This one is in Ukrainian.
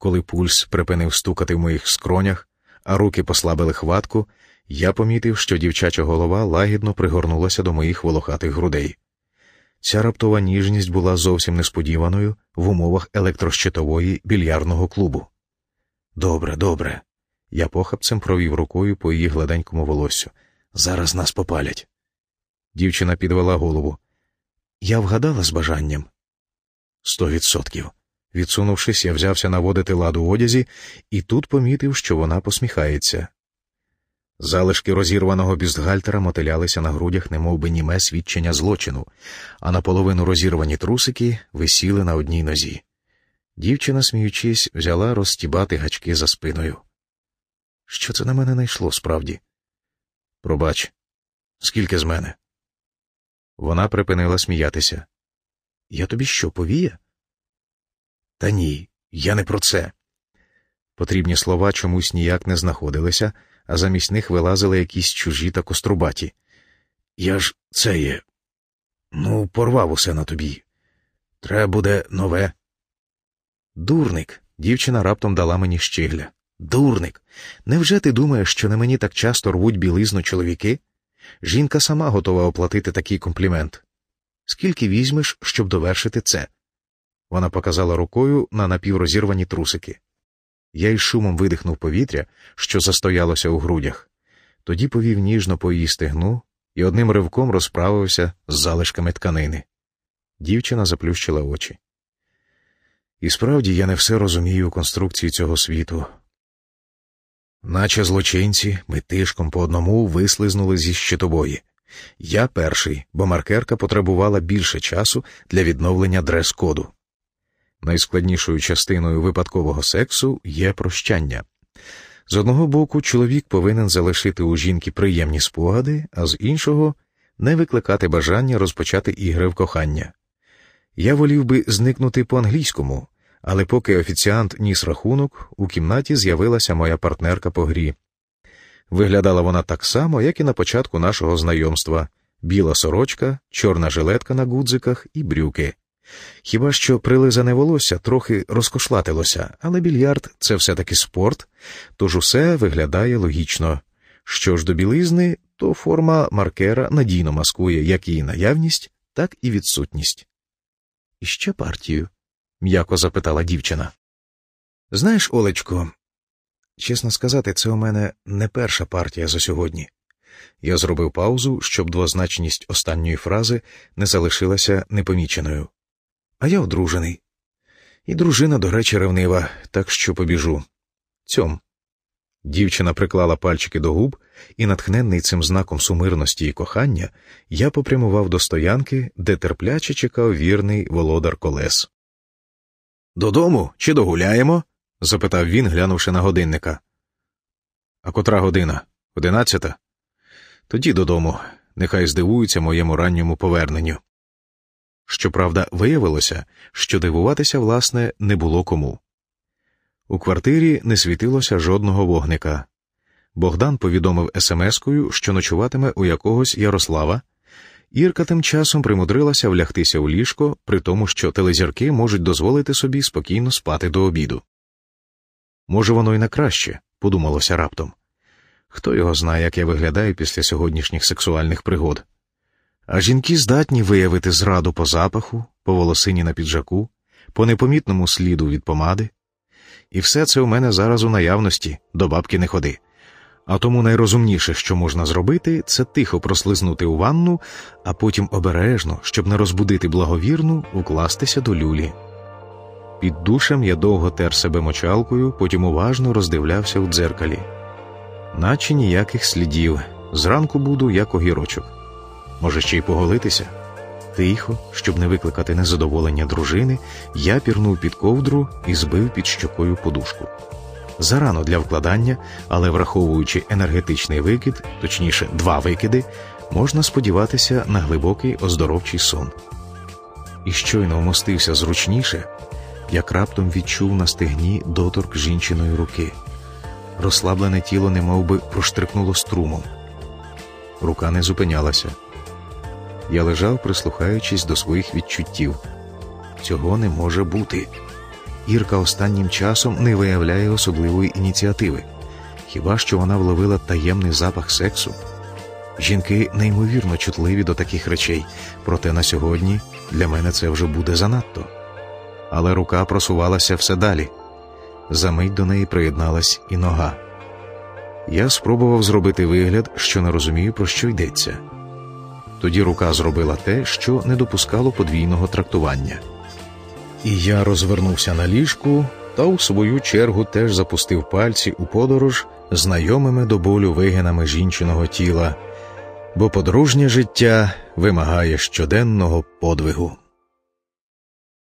Коли пульс припинив стукати в моїх скронях, а руки послабили хватку, я помітив, що дівчача голова лагідно пригорнулася до моїх волохатих грудей. Ця раптова ніжність була зовсім несподіваною в умовах електрощитової більярдного клубу. Добре, добре. Я похапцем провів рукою по її гладенькому волоссю. Зараз нас попалять. Дівчина підвела голову. Я вгадала з бажанням. Сто відсотків. Відсунувшись, я взявся наводити ладу в одязі, і тут помітив, що вона посміхається. Залишки розірваного бюстгальтера мотилялися на грудях, немов би німе свідчення злочину, а наполовину розірвані трусики висіли на одній нозі. Дівчина, сміючись, взяла розстібати гачки за спиною. Що це на мене найшло справді? Пробач, скільки з мене? Вона припинила сміятися. Я тобі що, повія? Та ні, я не про це. Потрібні слова чомусь ніяк не знаходилися, а замість них вилазили якісь чужі та кострубаті. Я ж це є. Ну, порвав усе на тобі. Треба буде нове. Дурник, дівчина раптом дала мені щигля. Дурник. Невже ти думаєш, що на мені так часто рвуть білизну чоловіки? Жінка сама готова оплатити такий комплімент. Скільки візьмеш, щоб довершити це? Вона показала рукою на напіврозірвані трусики. Я із шумом видихнув повітря, що застоялося у грудях, тоді повів ніжно по її стегну і одним ривком розправився з залишками тканини. Дівчина заплющила очі. І справді я не все розумію у конструкції цього світу. Наче злочинці, ми тишком по одному вислизнули зі щитової. Я перший, бо маркерка потребувала більше часу для відновлення дрес-коду. Найскладнішою частиною випадкового сексу є прощання. З одного боку, чоловік повинен залишити у жінки приємні спогади, а з іншого не викликати бажання розпочати ігри в кохання. Я волів би зникнути по англійському, але поки офіціант ніс рахунок, у кімнаті з'явилася моя партнерка по грі. Виглядала вона так само, як і на початку нашого знайомства біла сорочка, чорна жилетка на гудзиках і брюки. Хіба що прилизане волосся трохи розкошлатилося, але більярд це все-таки спорт, тож усе виглядає логічно. Що ж до білизни, то форма маркера надійно маскує як її наявність, так і відсутність. І ще партію? м'яко запитала дівчина. Знаєш, Олечко, чесно сказати, це у мене не перша партія за сьогодні. Я зробив паузу, щоб двозначність останньої фрази не залишилася непоміченою. А я одружений. І дружина, до речі, ревнива, так що побіжу. Цьом. Дівчина приклала пальчики до губ, і, натхненний цим знаком сумирності і кохання, я попрямував до стоянки, де терпляче чекав вірний володар колес. Додому чи догуляємо? запитав він, глянувши на годинника. А котра година? Одинадцята? Тоді додому. Нехай здивуються моєму ранньому поверненню. Щоправда, виявилося, що дивуватися, власне, не було кому. У квартирі не світилося жодного вогника. Богдан повідомив смс-кою, що ночуватиме у якогось Ярослава. Ірка тим часом примудрилася влягтися у ліжко, при тому, що телезірки можуть дозволити собі спокійно спати до обіду. Може, воно й на краще, подумалося раптом. Хто його знає, як я виглядаю після сьогоднішніх сексуальних пригод. А жінки здатні виявити зраду по запаху, по волосині на піджаку, по непомітному сліду від помади. І все це у мене зараз у наявності, до бабки не ходи. А тому найрозумніше, що можна зробити, це тихо прослизнути у ванну, а потім обережно, щоб не розбудити благовірну, укластися до люлі. Під душем я довго тер себе мочалкою, потім уважно роздивлявся в дзеркалі. Наче ніяких слідів. Зранку буду, як огірочок. Може, ще й поголитися? Тихо, щоб не викликати незадоволення дружини, я пірнув під ковдру і збив під щокою подушку. Зарано для вкладання, але враховуючи енергетичний викид, точніше, два викиди, можна сподіватися на глибокий оздоровчий сон. І щойно вмостився зручніше, як раптом відчув на стегні доторк жінчиної руки. Розслаблене тіло немов би проштрикнуло струмом. Рука не зупинялася. Я лежав, прислухаючись до своїх відчуттів. Цього не може бути. Ірка останнім часом не виявляє особливої ініціативи. Хіба що вона вловила таємний запах сексу? Жінки неймовірно чутливі до таких речей, проте на сьогодні для мене це вже буде занадто. Але рука просувалася все далі. Замить до неї приєдналась і нога. Я спробував зробити вигляд, що не розумію, про що йдеться. Тоді рука зробила те, що не допускало подвійного трактування. І я розвернувся на ліжку та у свою чергу теж запустив пальці у подорож знайомими до болю вигинами жінчиного тіла, бо подружнє життя вимагає щоденного подвигу.